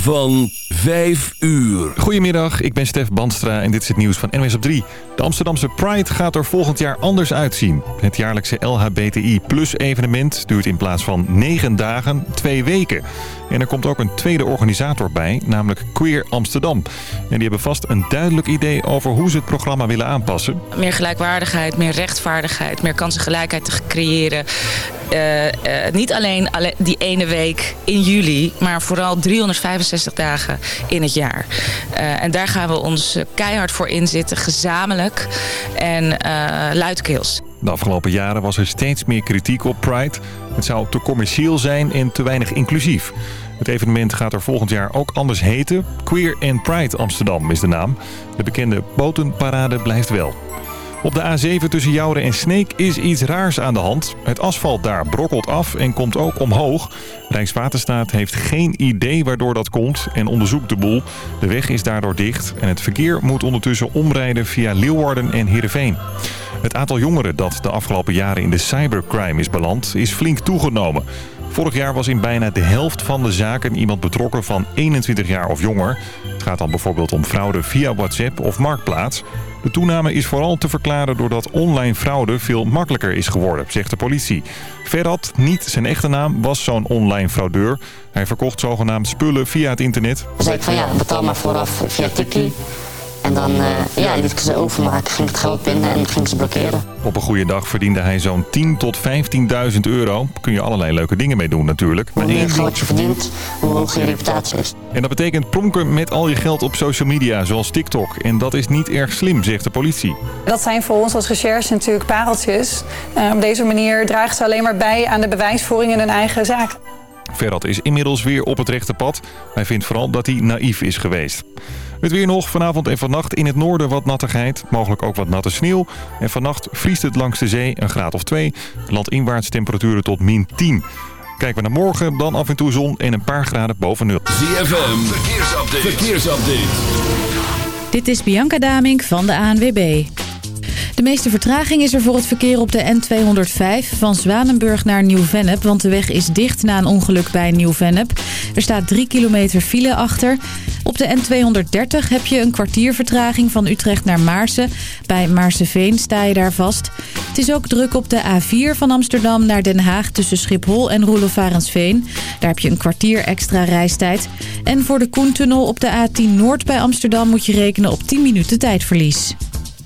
van 5 uur. Goedemiddag, ik ben Stef Bandstra en dit is het nieuws van NOS op 3. De Amsterdamse Pride gaat er volgend jaar anders uitzien. Het jaarlijkse LHBTI Plus evenement duurt in plaats van 9 dagen twee weken. En er komt ook een tweede organisator bij, namelijk Queer Amsterdam. En die hebben vast een duidelijk idee over hoe ze het programma willen aanpassen. Meer gelijkwaardigheid, meer rechtvaardigheid, meer kansengelijkheid te creëren. Uh, uh, niet alleen die ene week in juli, maar vooral 365 dagen in het jaar. Uh, en daar gaan we ons keihard voor inzetten, gezamenlijk en luidkeels. De afgelopen jaren was er steeds meer kritiek op Pride. Het zou te commercieel zijn en te weinig inclusief. Het evenement gaat er volgend jaar ook anders heten. Queer and Pride Amsterdam is de naam. De bekende botenparade blijft wel. Op de A7 tussen Jouren en Sneek is iets raars aan de hand. Het asfalt daar brokkelt af en komt ook omhoog. Rijkswaterstaat heeft geen idee waardoor dat komt en onderzoekt de boel. De weg is daardoor dicht en het verkeer moet ondertussen omrijden via Leeuwarden en Heerenveen. Het aantal jongeren dat de afgelopen jaren in de cybercrime is beland is flink toegenomen. Vorig jaar was in bijna de helft van de zaken iemand betrokken van 21 jaar of jonger. Gaat dan bijvoorbeeld om fraude via WhatsApp of Marktplaats. De toename is vooral te verklaren doordat online fraude veel makkelijker is geworden, zegt de politie. Ferhat, niet zijn echte naam, was zo'n online fraudeur. Hij verkocht zogenaamd spullen via het internet. Zei ik van ja, betaal maar vooraf via. En dan uh, ja, liet ik ze overmaken, ging het geld binnen en ging ze blokkeren. Op een goede dag verdiende hij zo'n 10 tot 15.000 euro. Kun je allerlei leuke dingen mee doen natuurlijk. Hoe meer geld je verdient, hoe hoger je reputatie is. En dat betekent pronken met al je geld op social media, zoals TikTok. En dat is niet erg slim, zegt de politie. Dat zijn voor ons als recherche natuurlijk pareltjes. Uh, op deze manier dragen ze alleen maar bij aan de bewijsvoering in hun eigen zaak. Ferrat is inmiddels weer op het rechte pad. Hij vindt vooral dat hij naïef is geweest. Het weer nog. Vanavond en vannacht in het noorden wat nattigheid. Mogelijk ook wat natte sneeuw. En vannacht vriest het langs de zee een graad of 2. Landinwaarts temperaturen tot min 10. Kijken we naar morgen, dan af en toe zon en een paar graden boven nul. ZFM, verkeersupdate. verkeersupdate. Dit is Bianca Damink van de ANWB. De meeste vertraging is er voor het verkeer op de N205 van Zwanenburg naar Nieuw-Vennep. Want de weg is dicht na een ongeluk bij Nieuw-Vennep. Er staat 3 kilometer file achter. Op de N230 heb je een kwartier vertraging van Utrecht naar Maarsen. Bij Maarseveen sta je daar vast. Het is ook druk op de A4 van Amsterdam naar Den Haag tussen Schiphol en Roelofarensveen. Daar heb je een kwartier extra reistijd. En voor de Koentunnel op de A10 Noord bij Amsterdam moet je rekenen op 10 minuten tijdverlies.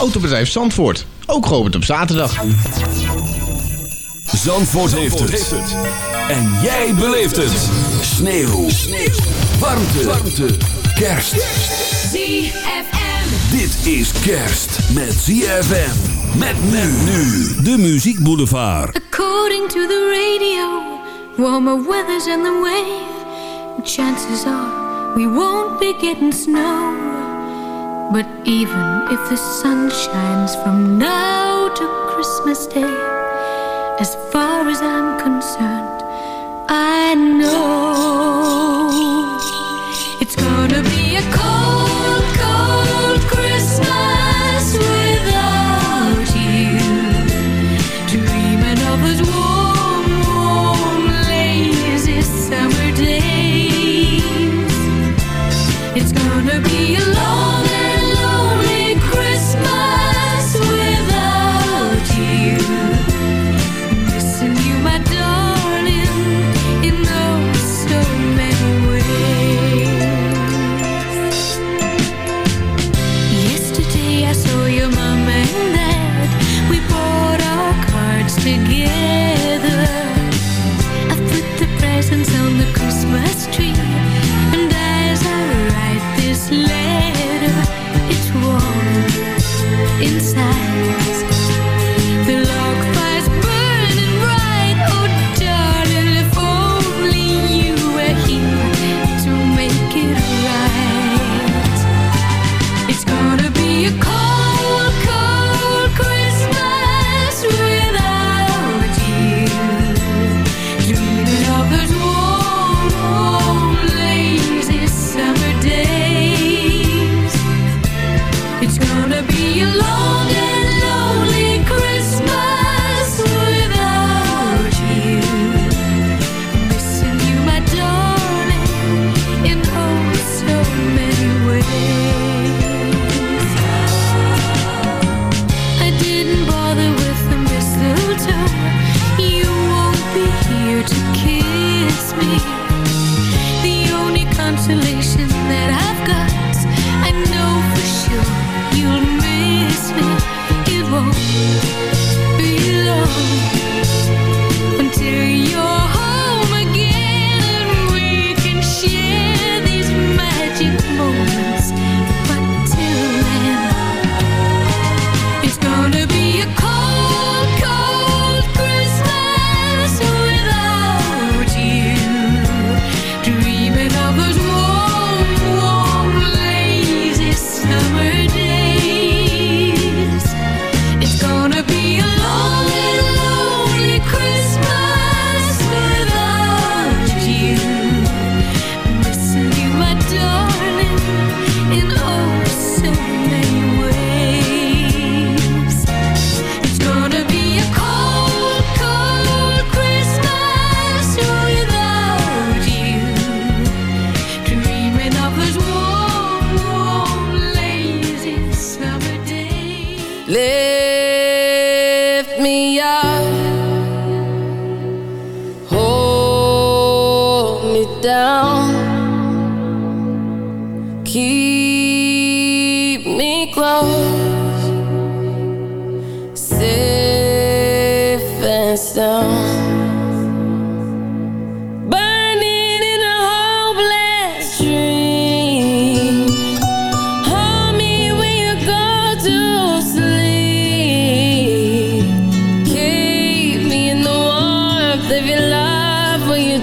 Autobedrijf Zandvoort. Ook geopend op zaterdag. Zandvoort, heeft, het. En jij beleeft het. Sneeuw. Sneeuw. Warmte. Warmte. Kerst. ZFM. Dit is kerst met ZFM. Met men nu. De Muziek Boulevard. According to the radio. Warmer weather's in the way. Chances are we won't be getting snow. But even if the sun shines from now to Christmas Day, as far as I'm concerned, I know it's gonna be a cold, kiss me.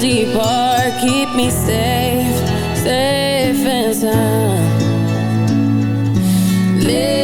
Keep me safe, safe and sound. Lift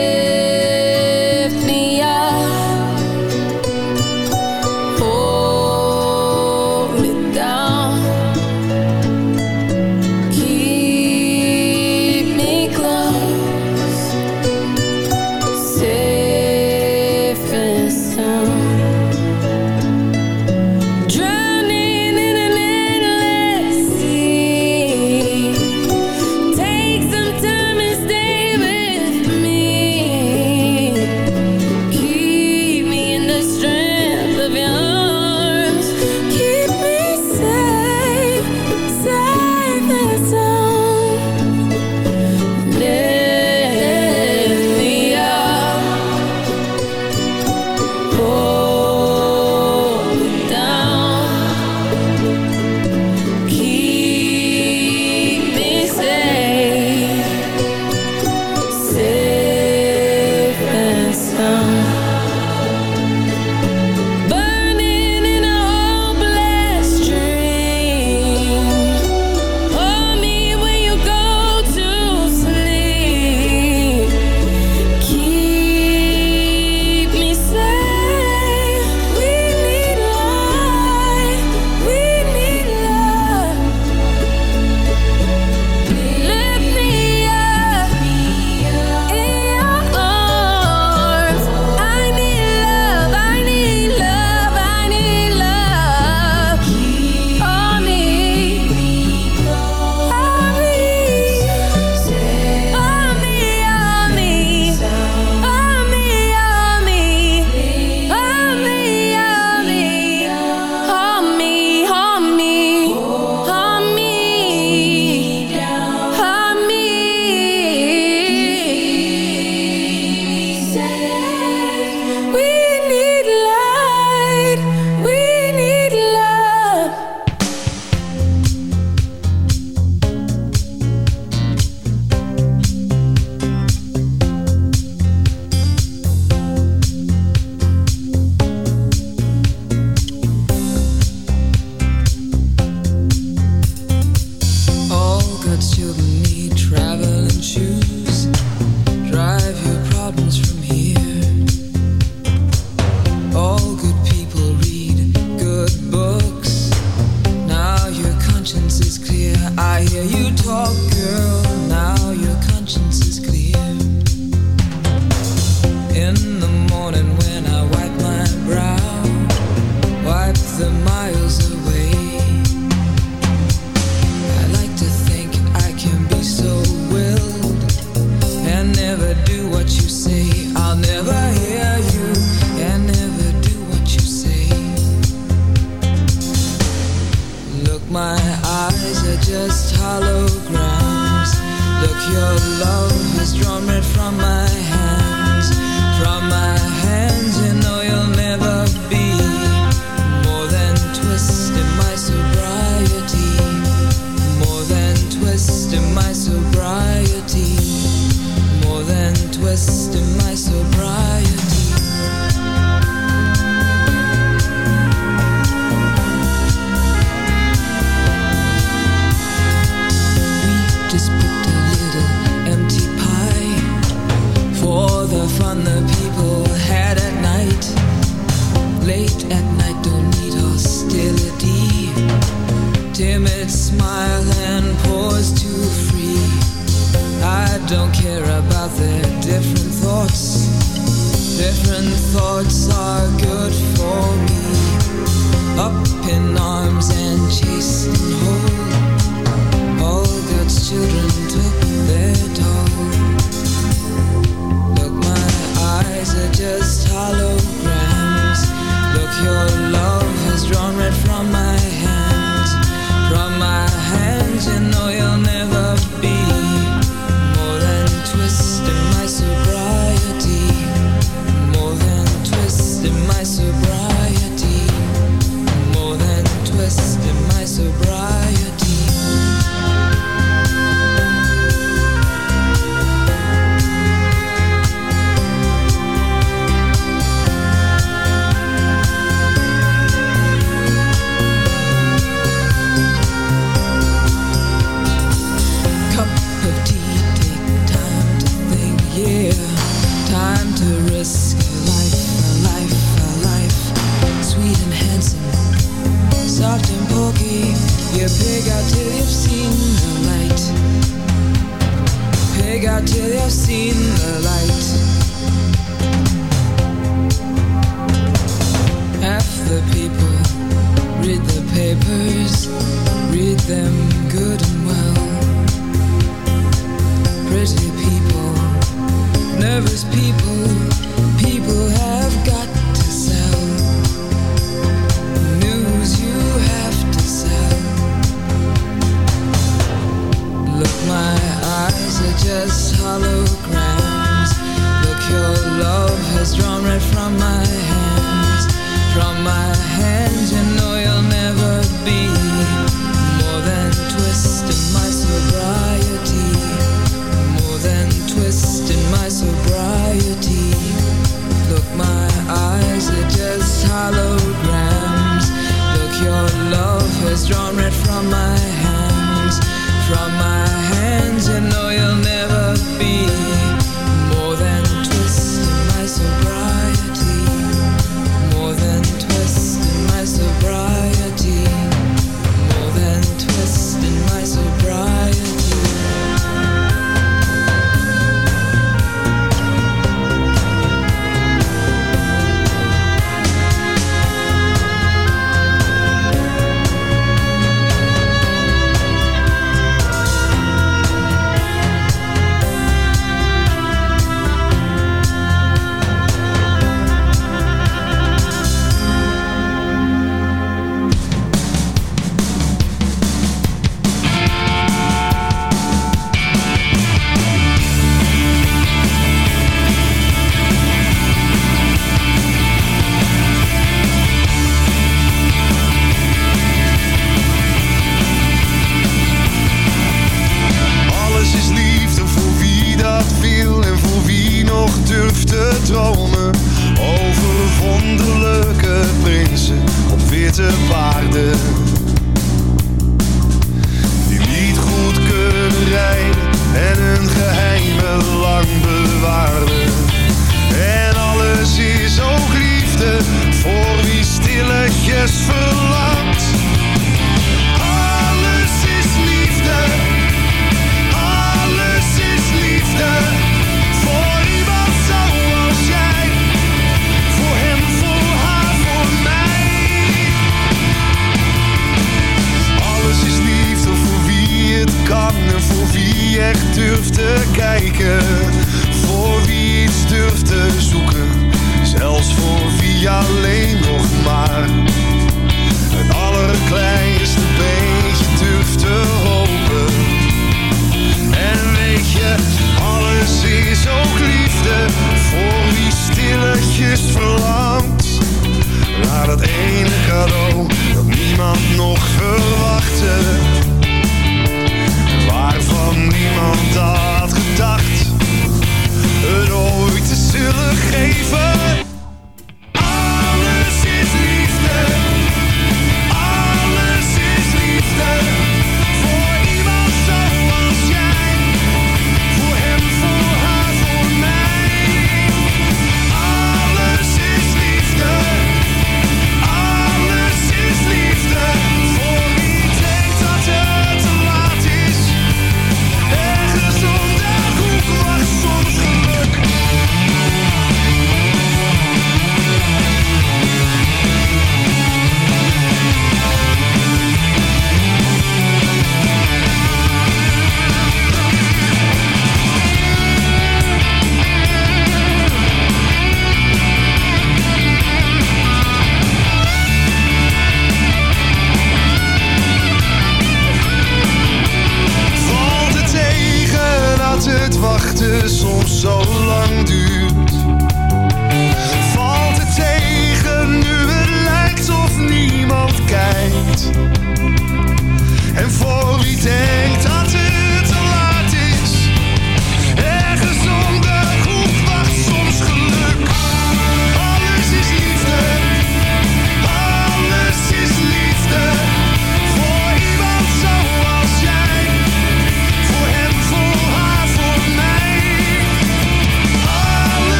people,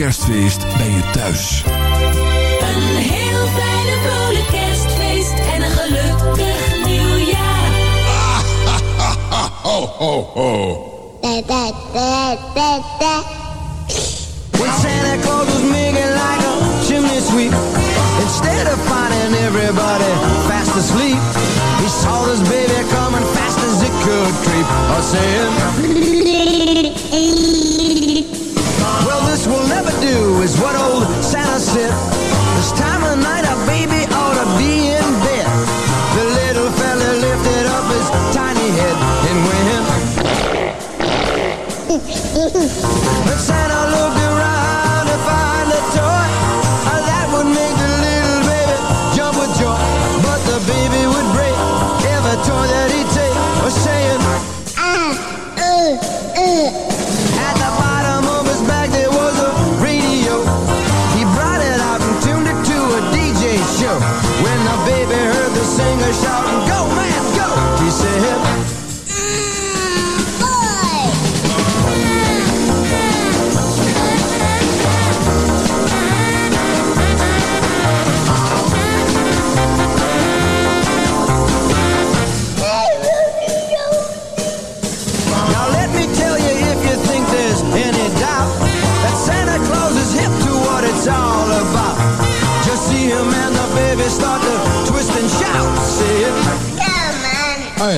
kerstfeest but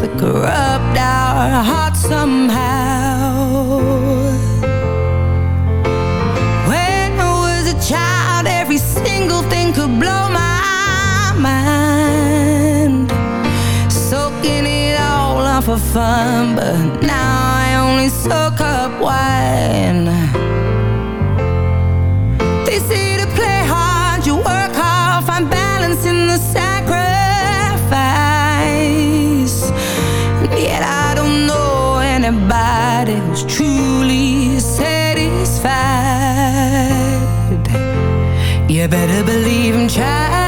that corrupt our hearts somehow. When I was a child, every single thing could blow my mind. Soaking it all up for fun, but now I only soak up wine. nobody's truly satisfied. You better believe him, child.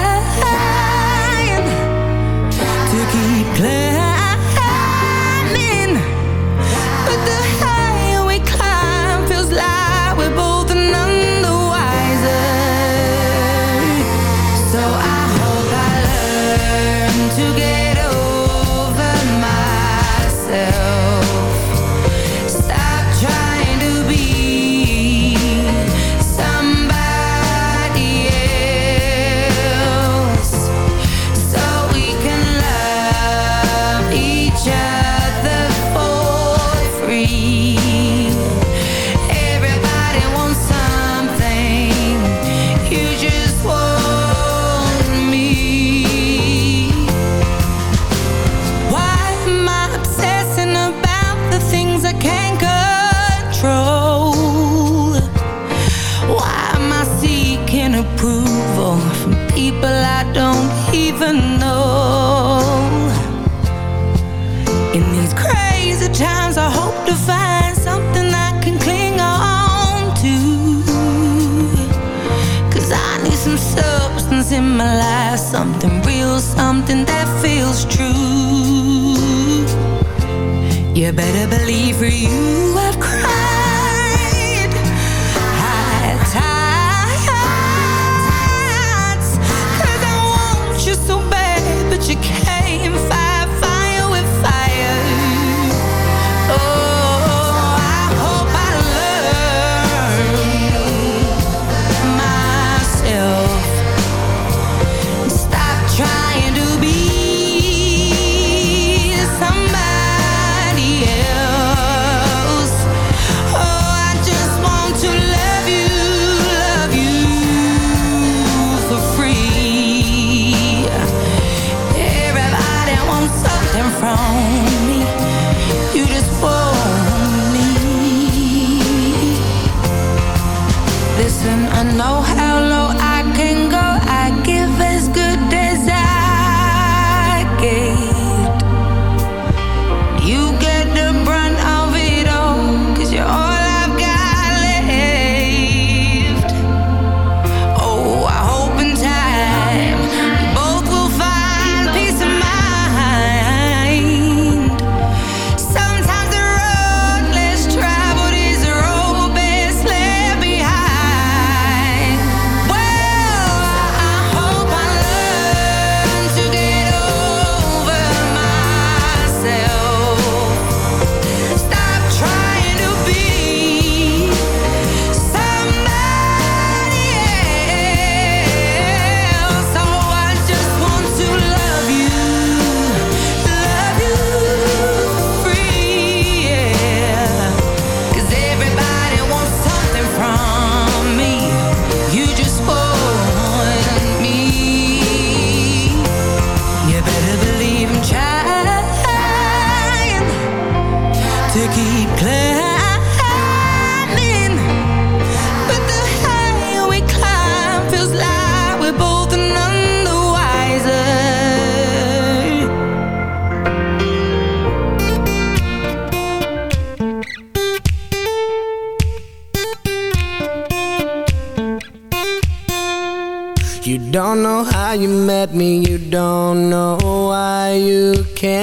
In my life, something real, something that feels true. You better believe for you I've cried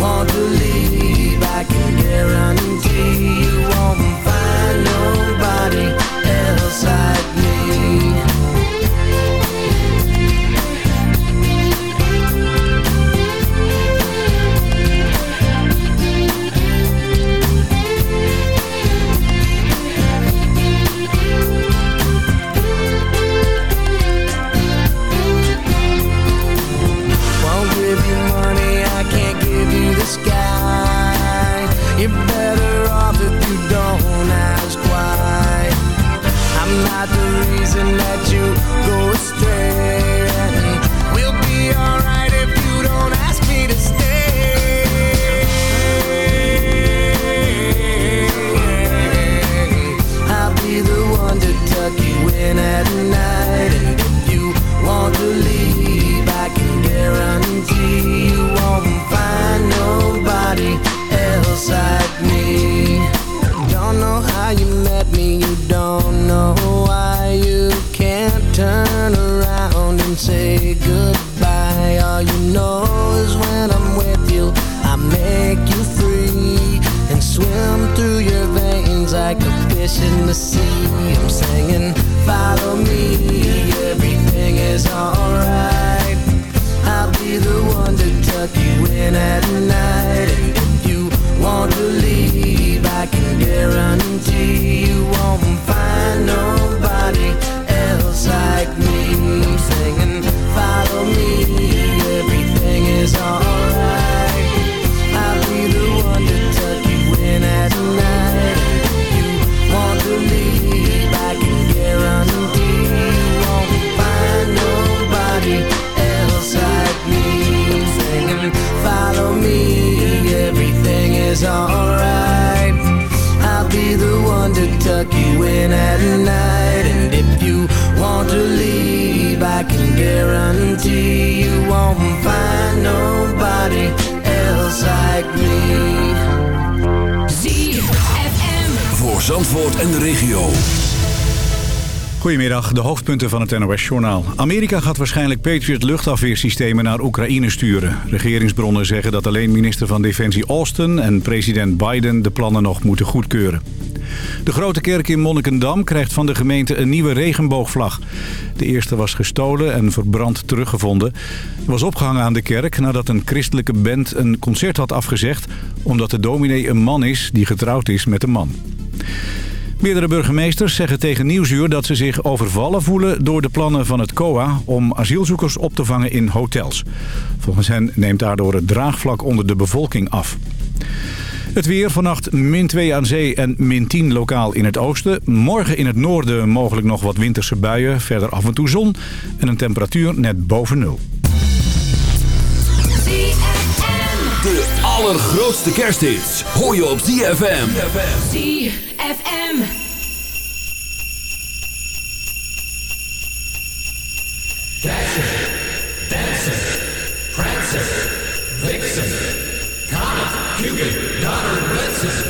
want to leave. I can guarantee you won't find nobody else like me is alright. I'll be the one to tuck you in at night. And if you want to leave, I can guarantee you won't find nobody else like me. ZFM. Voor Zandvoort en de regio. Goedemiddag, de hoofdpunten van het NOS-journaal. Amerika gaat waarschijnlijk Patriot luchtafweersystemen naar Oekraïne sturen. Regeringsbronnen zeggen dat alleen minister van Defensie Austin en president Biden de plannen nog moeten goedkeuren. De grote kerk in Monnikendam krijgt van de gemeente een nieuwe regenboogvlag. De eerste was gestolen en verbrand teruggevonden. Was opgehangen aan de kerk nadat een christelijke band een concert had afgezegd... omdat de dominee een man is die getrouwd is met een man. Meerdere burgemeesters zeggen tegen Nieuwsuur dat ze zich overvallen voelen door de plannen van het COA om asielzoekers op te vangen in hotels. Volgens hen neemt daardoor het draagvlak onder de bevolking af. Het weer vannacht min 2 aan zee en min 10 lokaal in het oosten. Morgen in het noorden mogelijk nog wat winterse buien. Verder af en toe zon en een temperatuur net boven nul. Allergrootste kersthits hoor je op ZFM. ZFM. Dasher, Dancer, Prancer, Vixen, Comet, Cupid, Donner, Blitzen.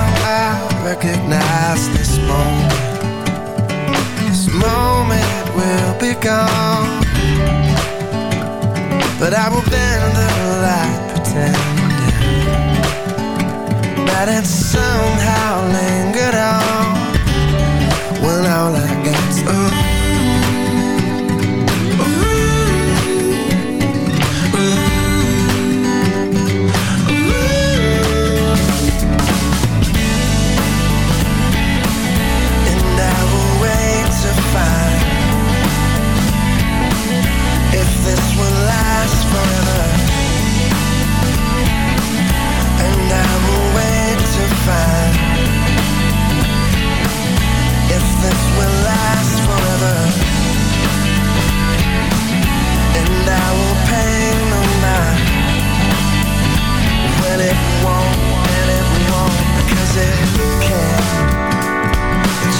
recognize this moment This moment will be gone But I will bend the light pretending That it somehow lingered on When all I get's a.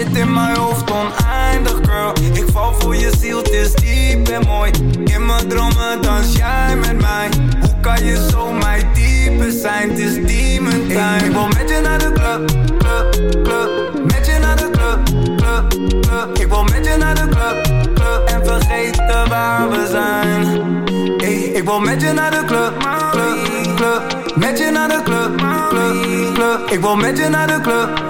Zit in mijn hoofd oneindig girl. Ik val voor je ziel, het is diep en mooi. In mijn dromen dans jij met mij. Hoe kan je zo mijn type zijn? Het is demon time Ik wil met je naar de club, club, club. Met je naar de club, club, club. Ik wil met je naar de club, club. En vergeten waar we zijn. Ey, ik wil met je naar de club, club, club. Met je naar de club, club, club. Ik wil met je naar de club,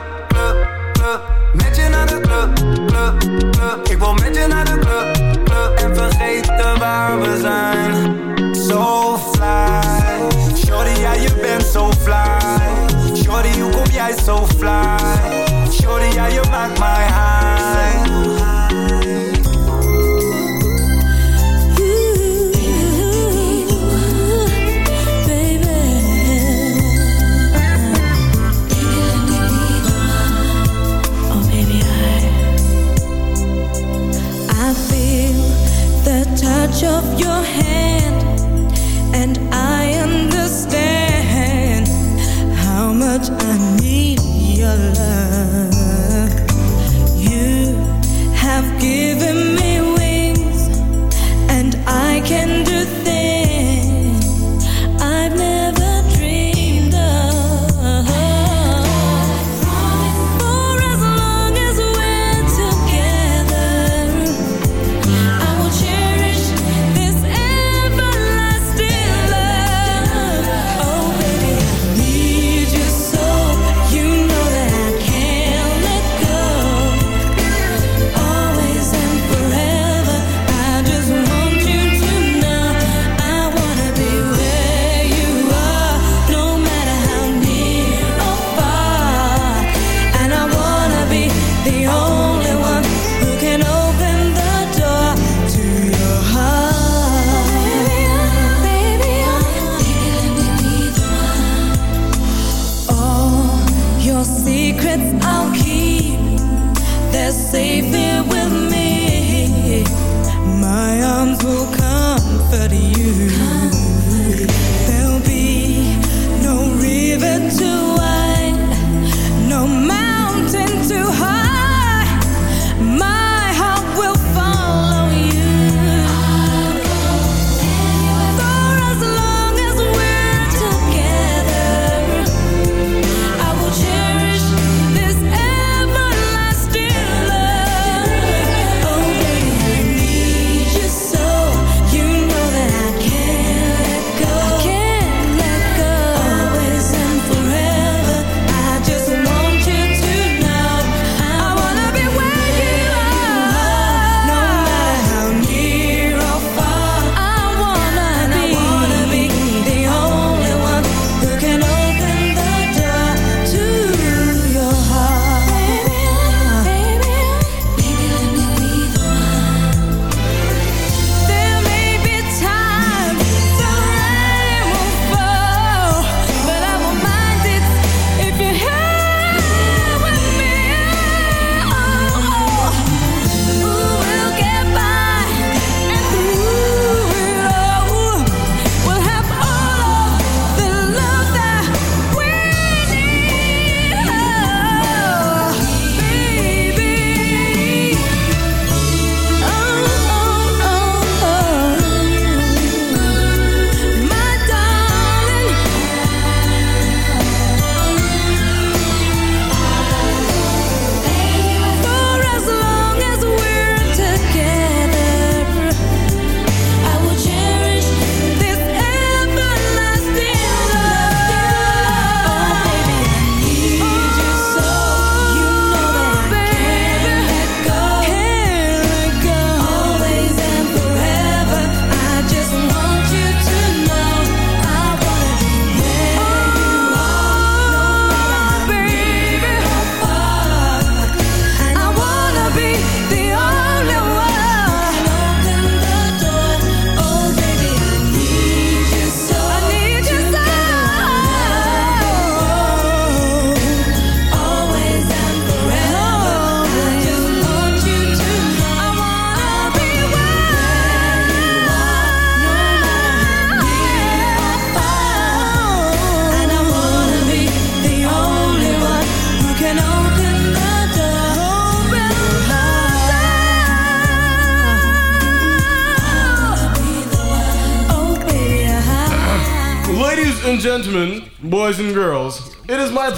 wil met je naar de club, club en vergeten waar we zijn. So fly, shorty, ja je bent zo fly. Shorty, hoe kom jij zo fly? Shorty, ja je maakt mij high.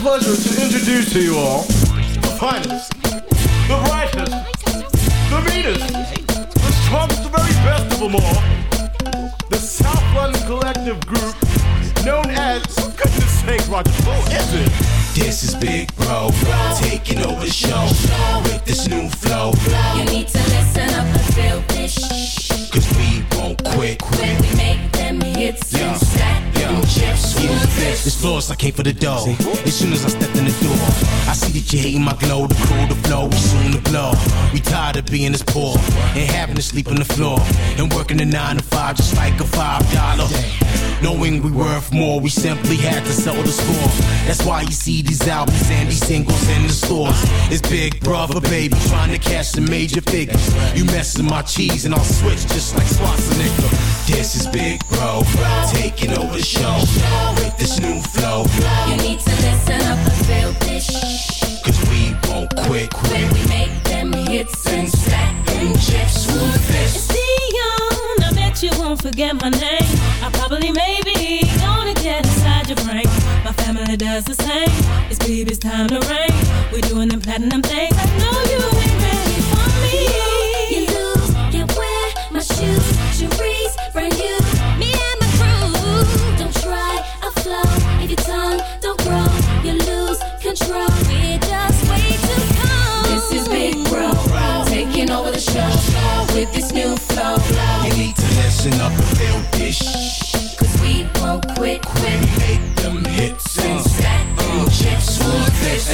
pleasure to introduce to you being this poor and having to sleep on the floor and working a nine to five just like a five dollar. Knowing we worth more, we simply had to sell the score. That's why you see these albums and these singles in the stores. It's Big Brother, baby, trying to cash some major figures. You messing my cheese and I'll switch just like Schwarzenegger. This is Big Bro, taking over the show with this new flow. You need to listen forget my name. I probably, maybe, gonna get inside your brain. My family does the same. It's baby's time to reign. We're doing them platinum things. I know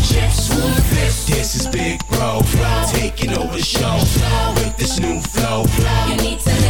chips. Who's this? This is Big Bro, taking over the show with this new flow. You need to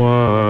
moi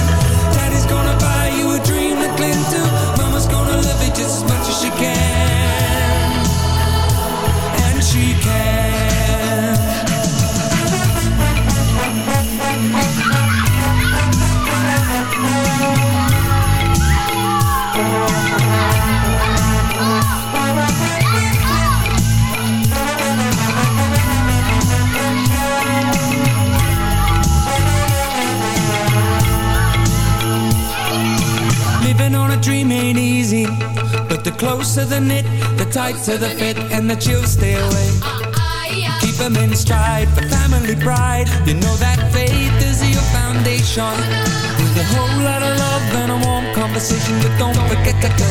closer the knit, the tighter the fit, and the chills stay away. Keep them in stride for family pride. You know that faith is your foundation. With a whole lot of love and a warm conversation, but don't forget to go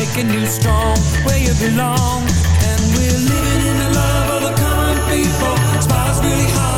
Making you strong where you belong. And we're living in the love of the common people. Smiles really hard.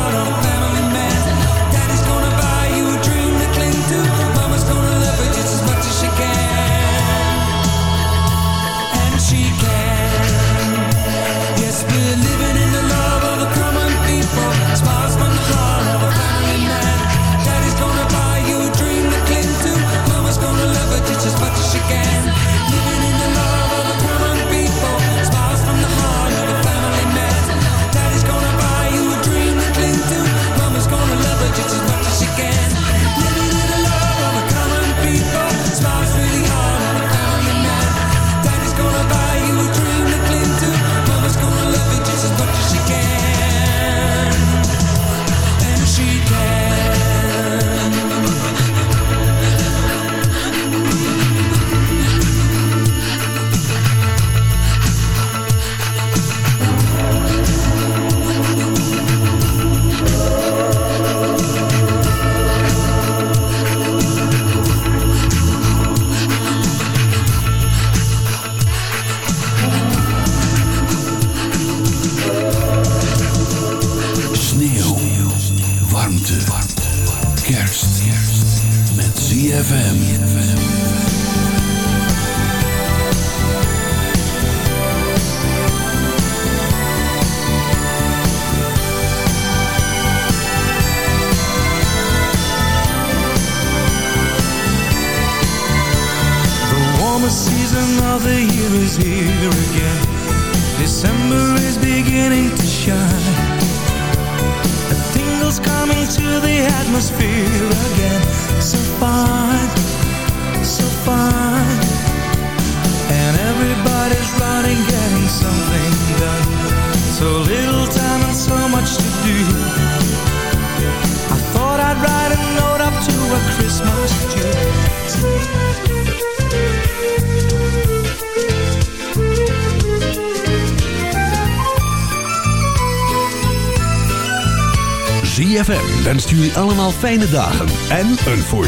jullie allemaal fijne dagen en een voorzitter.